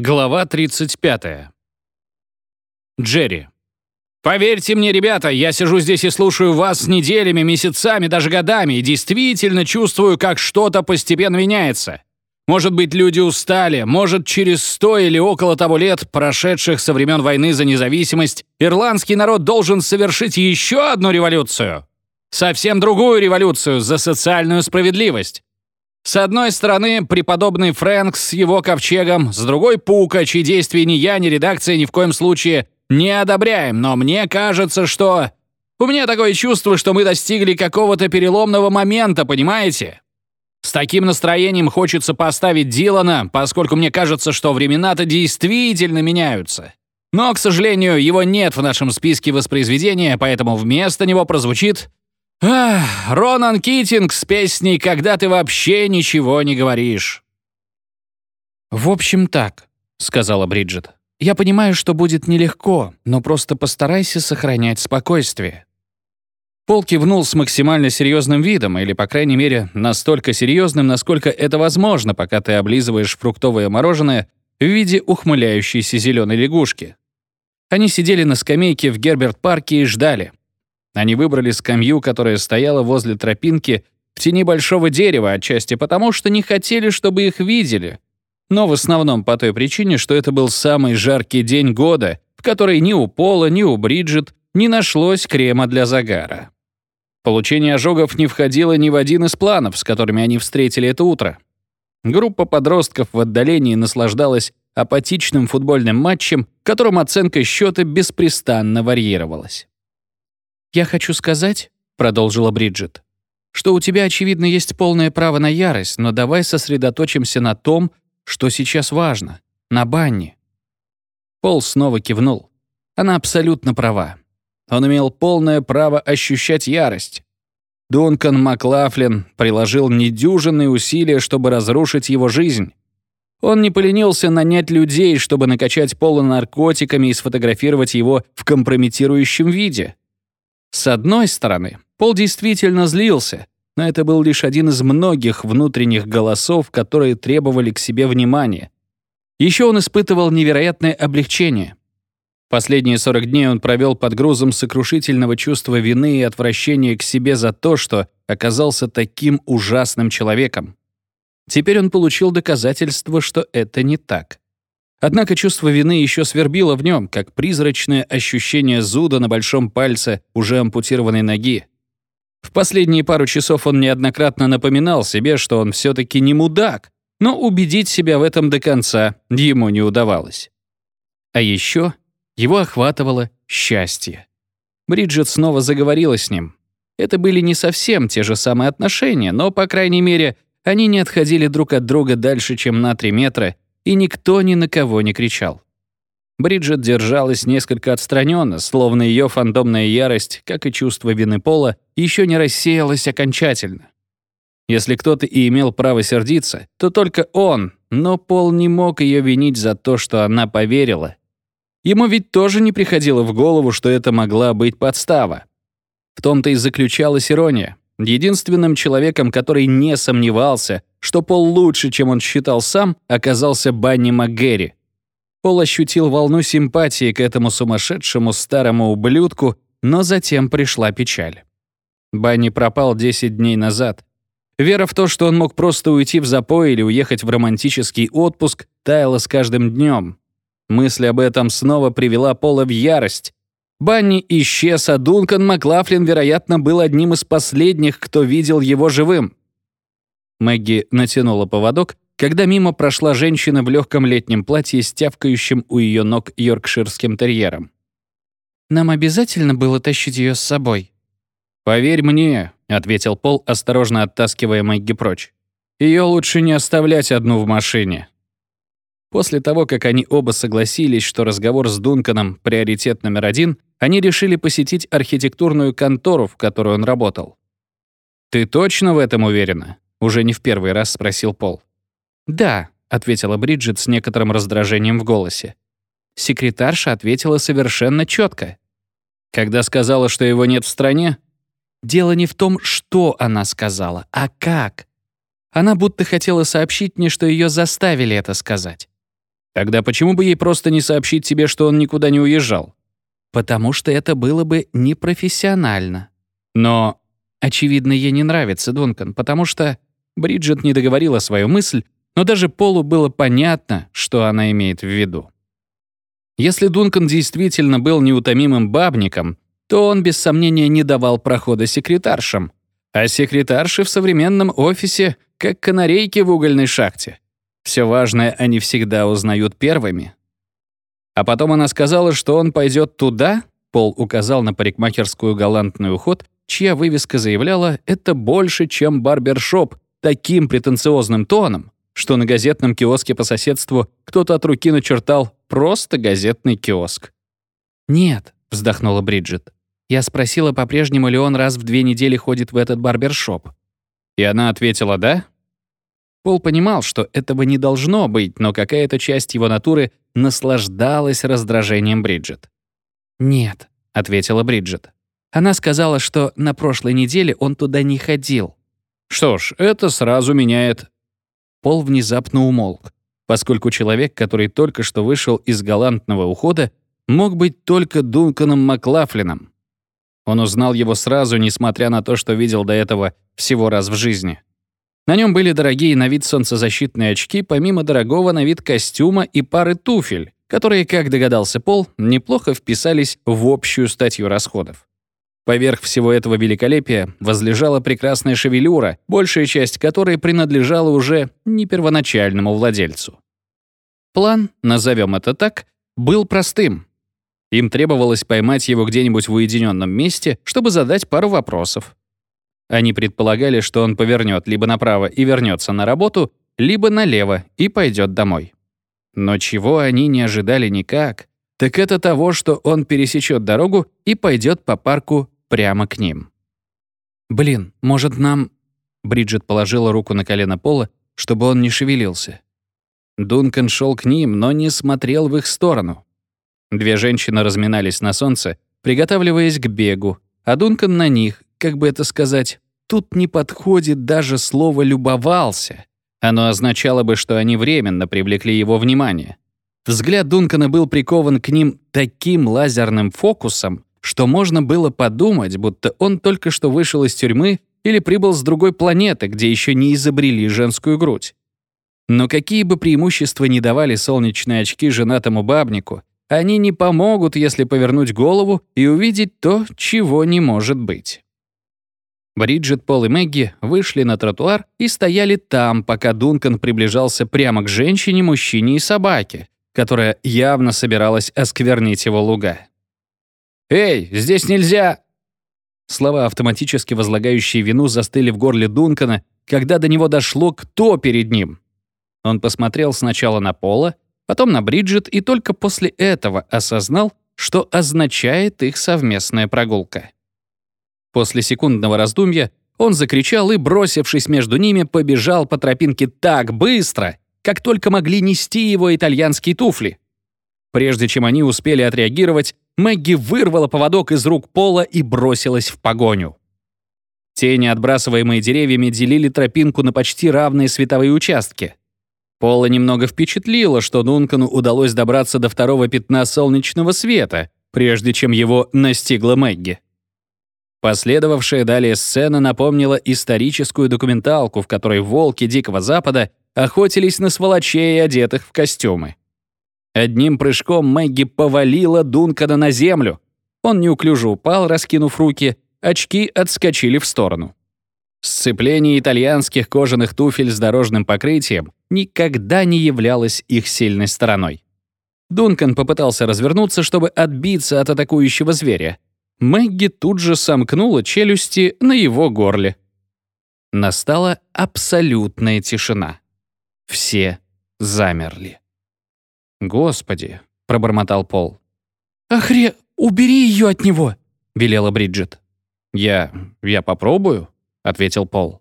Глава 35. Джерри. «Поверьте мне, ребята, я сижу здесь и слушаю вас неделями, месяцами, даже годами, и действительно чувствую, как что-то постепенно меняется. Может быть, люди устали, может, через сто или около того лет, прошедших со времен войны за независимость, ирландский народ должен совершить еще одну революцию. Совсем другую революцию за социальную справедливость. С одной стороны, преподобный Фрэнк с его ковчегом, с другой — Пука, чьи действия ни я, ни редакция ни в коем случае не одобряем, но мне кажется, что... У меня такое чувство, что мы достигли какого-то переломного момента, понимаете? С таким настроением хочется поставить Дилана, поскольку мне кажется, что времена-то действительно меняются. Но, к сожалению, его нет в нашем списке воспроизведения, поэтому вместо него прозвучит Ах, Ронан Китинг с песней «Когда ты вообще ничего не говоришь». «В общем, так», — сказала Бриджит. «Я понимаю, что будет нелегко, но просто постарайся сохранять спокойствие». Пол кивнул с максимально серьезным видом, или, по крайней мере, настолько серьезным, насколько это возможно, пока ты облизываешь фруктовое мороженое в виде ухмыляющейся зеленой лягушки. Они сидели на скамейке в Герберт-парке и ждали. Они выбрали скамью, которая стояла возле тропинки в тени большого дерева, отчасти потому, что не хотели, чтобы их видели, но в основном по той причине, что это был самый жаркий день года, в который ни у Пола, ни у Бриджит не нашлось крема для загара. Получение ожогов не входило ни в один из планов, с которыми они встретили это утро. Группа подростков в отдалении наслаждалась апатичным футбольным матчем, в котором оценка счета беспрестанно варьировалась. «Я хочу сказать», — продолжила Бриджит, «что у тебя, очевидно, есть полное право на ярость, но давай сосредоточимся на том, что сейчас важно, на банне». Пол снова кивнул. Она абсолютно права. Он имел полное право ощущать ярость. Дункан Маклафлин приложил недюжинные усилия, чтобы разрушить его жизнь. Он не поленился нанять людей, чтобы накачать Пола наркотиками и сфотографировать его в компрометирующем виде. С одной стороны, Пол действительно злился, но это был лишь один из многих внутренних голосов, которые требовали к себе внимания. Еще он испытывал невероятное облегчение. Последние 40 дней он провел под грузом сокрушительного чувства вины и отвращения к себе за то, что оказался таким ужасным человеком. Теперь он получил доказательство, что это не так. Однако чувство вины еще свербило в нем, как призрачное ощущение зуда на большом пальце уже ампутированной ноги. В последние пару часов он неоднократно напоминал себе, что он все-таки не мудак, но убедить себя в этом до конца ему не удавалось. А еще его охватывало счастье. Бриджит снова заговорила с ним. Это были не совсем те же самые отношения, но, по крайней мере, они не отходили друг от друга дальше, чем на три метра, и никто ни на кого не кричал. Бриджит держалась несколько отстраненно, словно ее фантомная ярость, как и чувство вины Пола, еще не рассеялась окончательно. Если кто-то и имел право сердиться, то только он, но Пол не мог ее винить за то, что она поверила. Ему ведь тоже не приходило в голову, что это могла быть подстава. В том-то и заключалась ирония. Единственным человеком, который не сомневался, что Пол лучше, чем он считал сам, оказался Банни МакГерри. Пол ощутил волну симпатии к этому сумасшедшему старому ублюдку, но затем пришла печаль. Банни пропал 10 дней назад. Вера в то, что он мог просто уйти в запой или уехать в романтический отпуск, таяла с каждым днем. Мысль об этом снова привела Пола в ярость. Банни исчез, а Дункан Маклафлин, вероятно, был одним из последних, кто видел его живым. Мэгги натянула поводок, когда мимо прошла женщина в легком летнем платье с тявкающим у ее ног йоркширским терьером. «Нам обязательно было тащить ее с собой?» «Поверь мне», — ответил Пол, осторожно оттаскивая Мэгги прочь. Ее лучше не оставлять одну в машине». После того, как они оба согласились, что разговор с Дунканом — приоритет номер один, они решили посетить архитектурную контору, в которой он работал. «Ты точно в этом уверена?» Уже не в первый раз спросил Пол. «Да», — ответила Бриджит с некоторым раздражением в голосе. Секретарша ответила совершенно четко. Когда сказала, что его нет в стране? Дело не в том, что она сказала, а как. Она будто хотела сообщить мне, что ее заставили это сказать. Тогда почему бы ей просто не сообщить тебе, что он никуда не уезжал? Потому что это было бы непрофессионально. Но, очевидно, ей не нравится Дункан, потому что Бриджит не договорила свою мысль, но даже Полу было понятно, что она имеет в виду. Если Дункан действительно был неутомимым бабником, то он без сомнения не давал прохода секретаршам. А секретарши в современном офисе как канарейки в угольной шахте. Все важное они всегда узнают первыми. А потом она сказала, что он пойдет туда, Пол указал на парикмахерскую галантный уход, чья вывеска заявляла «это больше, чем барбершоп», таким претенциозным тоном, что на газетном киоске по соседству кто-то от руки начертал «просто газетный киоск». «Нет», — вздохнула Бриджит. Я спросила, по-прежнему ли он раз в две недели ходит в этот барбершоп. И она ответила «да». Пол понимал, что этого не должно быть, но какая-то часть его натуры наслаждалась раздражением Бриджит. «Нет», — ответила Бриджит. Она сказала, что на прошлой неделе он туда не ходил. Что ж, это сразу меняет Пол внезапно умолк, поскольку человек, который только что вышел из галантного ухода, мог быть только Дунканом Маклафлином. Он узнал его сразу, несмотря на то, что видел до этого всего раз в жизни. На нем были дорогие на вид солнцезащитные очки, помимо дорогого на вид костюма и пары туфель, которые, как догадался Пол, неплохо вписались в общую статью расходов. Поверх всего этого великолепия возлежала прекрасная шевелюра, большая часть которой принадлежала уже не первоначальному владельцу. План, назовем это так, был простым. Им требовалось поймать его где-нибудь в уединенном месте, чтобы задать пару вопросов. Они предполагали, что он повернет либо направо и вернется на работу, либо налево и пойдет домой. Но чего они не ожидали никак, так это того, что он пересечет дорогу и пойдет по парку прямо к ним. «Блин, может, нам...» Бриджит положила руку на колено Пола, чтобы он не шевелился. Дункан шел к ним, но не смотрел в их сторону. Две женщины разминались на солнце, приготавливаясь к бегу, а Дункан на них, как бы это сказать, тут не подходит даже слово «любовался». Оно означало бы, что они временно привлекли его внимание. Взгляд Дункана был прикован к ним таким лазерным фокусом, что можно было подумать, будто он только что вышел из тюрьмы или прибыл с другой планеты, где еще не изобрели женскую грудь. Но какие бы преимущества ни давали солнечные очки женатому бабнику, они не помогут, если повернуть голову и увидеть то, чего не может быть. Бриджит, Пол и Мэгги вышли на тротуар и стояли там, пока Дункан приближался прямо к женщине, мужчине и собаке, которая явно собиралась осквернить его луга. «Эй, здесь нельзя!» Слова, автоматически возлагающие вину, застыли в горле Дункана, когда до него дошло, кто перед ним. Он посмотрел сначала на Пола, потом на Бриджит и только после этого осознал, что означает их совместная прогулка. После секундного раздумья он закричал и, бросившись между ними, побежал по тропинке так быстро, как только могли нести его итальянские туфли. Прежде чем они успели отреагировать, Мэгги вырвала поводок из рук Пола и бросилась в погоню. Тени, отбрасываемые деревьями, делили тропинку на почти равные световые участки. Пола немного впечатлило, что Дункану удалось добраться до второго пятна солнечного света, прежде чем его настигла Мэгги. Последовавшая далее сцена напомнила историческую документалку, в которой волки Дикого Запада охотились на сволочей, одетых в костюмы. Одним прыжком Мэгги повалила Дункана на землю. Он неуклюже упал, раскинув руки, очки отскочили в сторону. Сцепление итальянских кожаных туфель с дорожным покрытием никогда не являлось их сильной стороной. Дункан попытался развернуться, чтобы отбиться от атакующего зверя. Мэгги тут же сомкнула челюсти на его горле. Настала абсолютная тишина. Все замерли. «Господи!» — пробормотал Пол. «Охре... Убери ее от него!» — велела Бриджит. «Я... я попробую», — ответил Пол.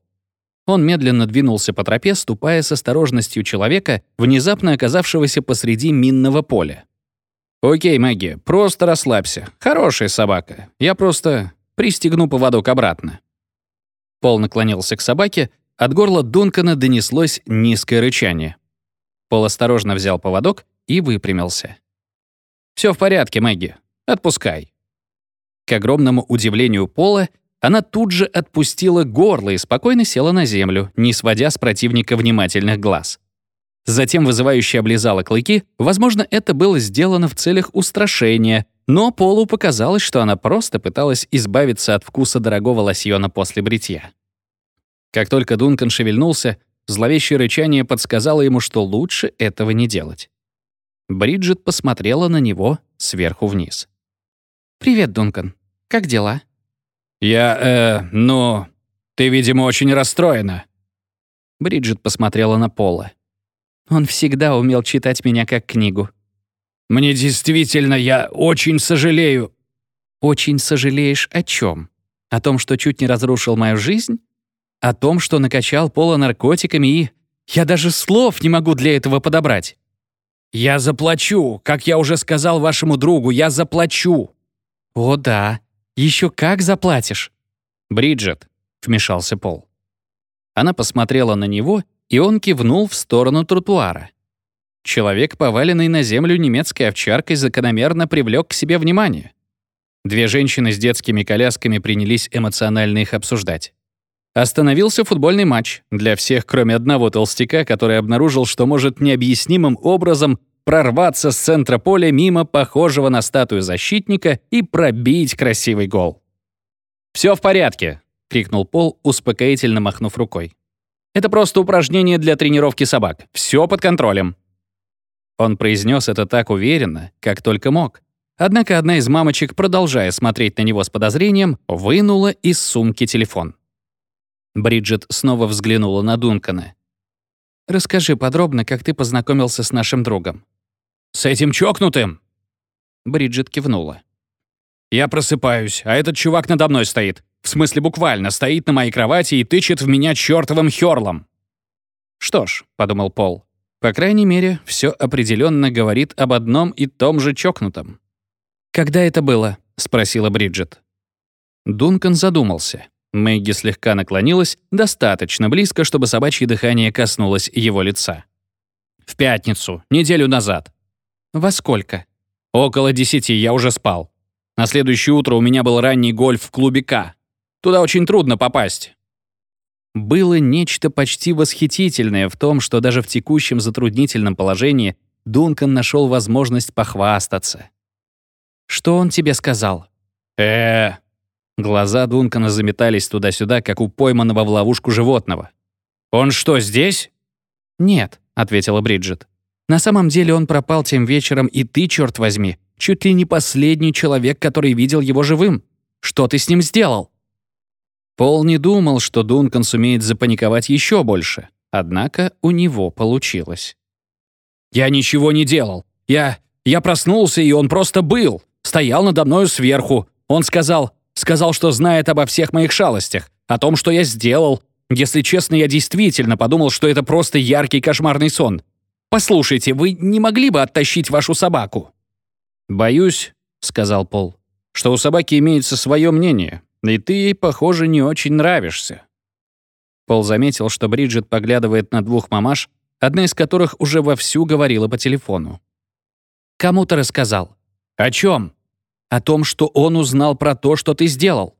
Он медленно двинулся по тропе, ступая с осторожностью человека, внезапно оказавшегося посреди минного поля. «Окей, Мэгги, просто расслабься. Хорошая собака. Я просто пристегну поводок обратно». Пол наклонился к собаке, от горла Дункана донеслось низкое рычание. Пол осторожно взял поводок и выпрямился. Все в порядке, Мэгги. Отпускай». К огромному удивлению Пола, она тут же отпустила горло и спокойно села на землю, не сводя с противника внимательных глаз. Затем вызывающе облизала клыки, возможно, это было сделано в целях устрашения, но Полу показалось, что она просто пыталась избавиться от вкуса дорогого лосьона после бритья. Как только Дункан шевельнулся, зловещее рычание подсказало ему, что лучше этого не делать. Бриджит посмотрела на него сверху вниз. «Привет, Дункан. Как дела?» «Я, э, ну, ты, видимо, очень расстроена». Бриджит посмотрела на Пола. Он всегда умел читать меня как книгу. «Мне действительно, я очень сожалею». «Очень сожалеешь о чем? О том, что чуть не разрушил мою жизнь? О том, что накачал Пола наркотиками и... Я даже слов не могу для этого подобрать». «Я заплачу, как я уже сказал вашему другу, я заплачу». «О да, еще как заплатишь!» «Бриджит», — вмешался Пол. Она посмотрела на него, и он кивнул в сторону тротуара. Человек, поваленный на землю немецкой овчаркой, закономерно привлек к себе внимание. Две женщины с детскими колясками принялись эмоционально их обсуждать. Остановился футбольный матч для всех, кроме одного толстяка, который обнаружил, что может необъяснимым образом прорваться с центра поля мимо похожего на статую защитника и пробить красивый гол. «Все в порядке», — крикнул Пол, успокоительно махнув рукой. «Это просто упражнение для тренировки собак. Все под контролем». Он произнес это так уверенно, как только мог. Однако одна из мамочек, продолжая смотреть на него с подозрением, вынула из сумки телефон. Бриджит снова взглянула на Дункана. «Расскажи подробно, как ты познакомился с нашим другом». «С этим чокнутым?» Бриджит кивнула. «Я просыпаюсь, а этот чувак надо мной стоит. В смысле, буквально, стоит на моей кровати и тычет в меня чертовым хёрлом». «Что ж», — подумал Пол, «по крайней мере, все определенно говорит об одном и том же чокнутом». «Когда это было?» — спросила Бриджит. Дункан задумался. Мэгги слегка наклонилась достаточно близко, чтобы собачье дыхание коснулось его лица. «В пятницу, неделю назад», «Во сколько?» «Около десяти, я уже спал. На следующее утро у меня был ранний гольф в клубе К. Туда очень трудно попасть». Было нечто почти восхитительное в том, что даже в текущем затруднительном положении Дункан нашел возможность похвастаться. «Что он тебе сказал?» э Глаза Дункана заметались туда-сюда, как у пойманного в ловушку животного. «Он что, здесь?» «Нет», — ответила Бриджит. На самом деле он пропал тем вечером, и ты, черт возьми, чуть ли не последний человек, который видел его живым. Что ты с ним сделал?» Пол не думал, что Дункан сумеет запаниковать еще больше. Однако у него получилось. «Я ничего не делал. Я... я проснулся, и он просто был. Стоял надо мною сверху. Он сказал... сказал, что знает обо всех моих шалостях, о том, что я сделал. Если честно, я действительно подумал, что это просто яркий кошмарный сон. «Послушайте, вы не могли бы оттащить вашу собаку?» «Боюсь», — сказал Пол, «что у собаки имеется свое мнение, и ты ей, похоже, не очень нравишься». Пол заметил, что Бриджит поглядывает на двух мамаш, одна из которых уже вовсю говорила по телефону. «Кому ты рассказал?» «О чем? «О том, что он узнал про то, что ты сделал».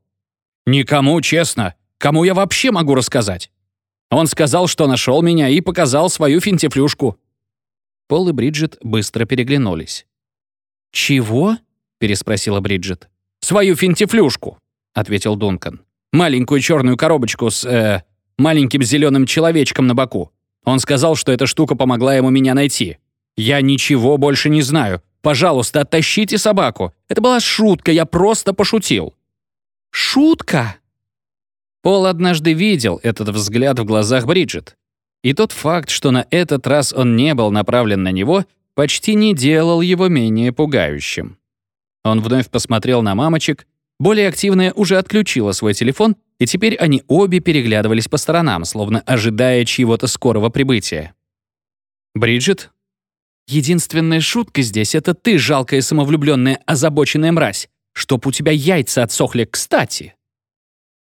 «Никому, честно. Кому я вообще могу рассказать?» Он сказал, что нашел меня и показал свою финтифлюшку. Пол и Бриджит быстро переглянулись. «Чего?» — переспросила Бриджит. «Свою финтифлюшку», — ответил Дункан. «Маленькую черную коробочку с, э, маленьким зеленым человечком на боку. Он сказал, что эта штука помогла ему меня найти. Я ничего больше не знаю. Пожалуйста, оттащите собаку. Это была шутка, я просто пошутил». «Шутка?» Пол однажды видел этот взгляд в глазах Бриджит. И тот факт, что на этот раз он не был направлен на него, почти не делал его менее пугающим. Он вновь посмотрел на мамочек, более активная уже отключила свой телефон, и теперь они обе переглядывались по сторонам, словно ожидая чьего-то скорого прибытия. «Бриджит?» «Единственная шутка здесь — это ты, жалкая самовлюбленная озабоченная мразь, чтоб у тебя яйца отсохли кстати!»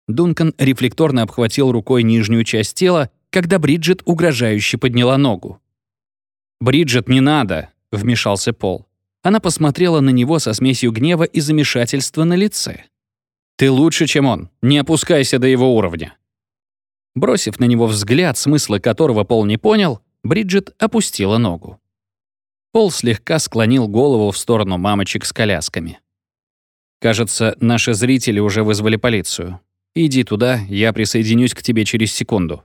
Дункан рефлекторно обхватил рукой нижнюю часть тела, когда Бриджит угрожающе подняла ногу. «Бриджит, не надо!» — вмешался Пол. Она посмотрела на него со смесью гнева и замешательства на лице. «Ты лучше, чем он. Не опускайся до его уровня». Бросив на него взгляд, смысла которого Пол не понял, Бриджит опустила ногу. Пол слегка склонил голову в сторону мамочек с колясками. «Кажется, наши зрители уже вызвали полицию. Иди туда, я присоединюсь к тебе через секунду».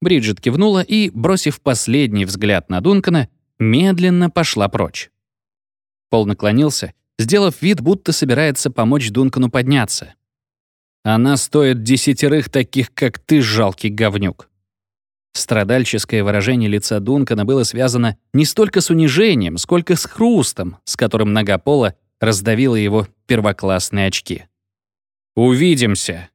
Бриджит кивнула и, бросив последний взгляд на Дункана, медленно пошла прочь. Пол наклонился, сделав вид, будто собирается помочь Дункану подняться. «Она стоит десятерых таких, как ты, жалкий говнюк». Страдальческое выражение лица Дункана было связано не столько с унижением, сколько с хрустом, с которым нога Пола раздавила его первоклассные очки. «Увидимся!»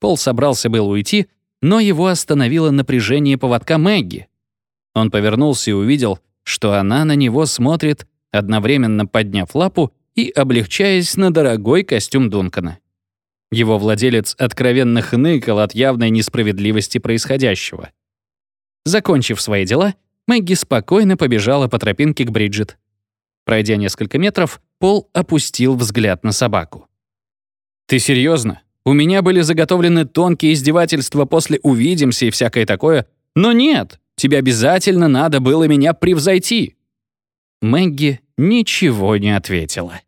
Пол собрался был уйти, но его остановило напряжение поводка Мэгги. Он повернулся и увидел, что она на него смотрит, одновременно подняв лапу и облегчаясь на дорогой костюм Дункана. Его владелец откровенно хныкал от явной несправедливости происходящего. Закончив свои дела, Мэгги спокойно побежала по тропинке к Бриджит. Пройдя несколько метров, Пол опустил взгляд на собаку. «Ты серьезно? У меня были заготовлены тонкие издевательства после «увидимся» и всякое такое. Но нет, тебе обязательно надо было меня превзойти». Мэгги ничего не ответила.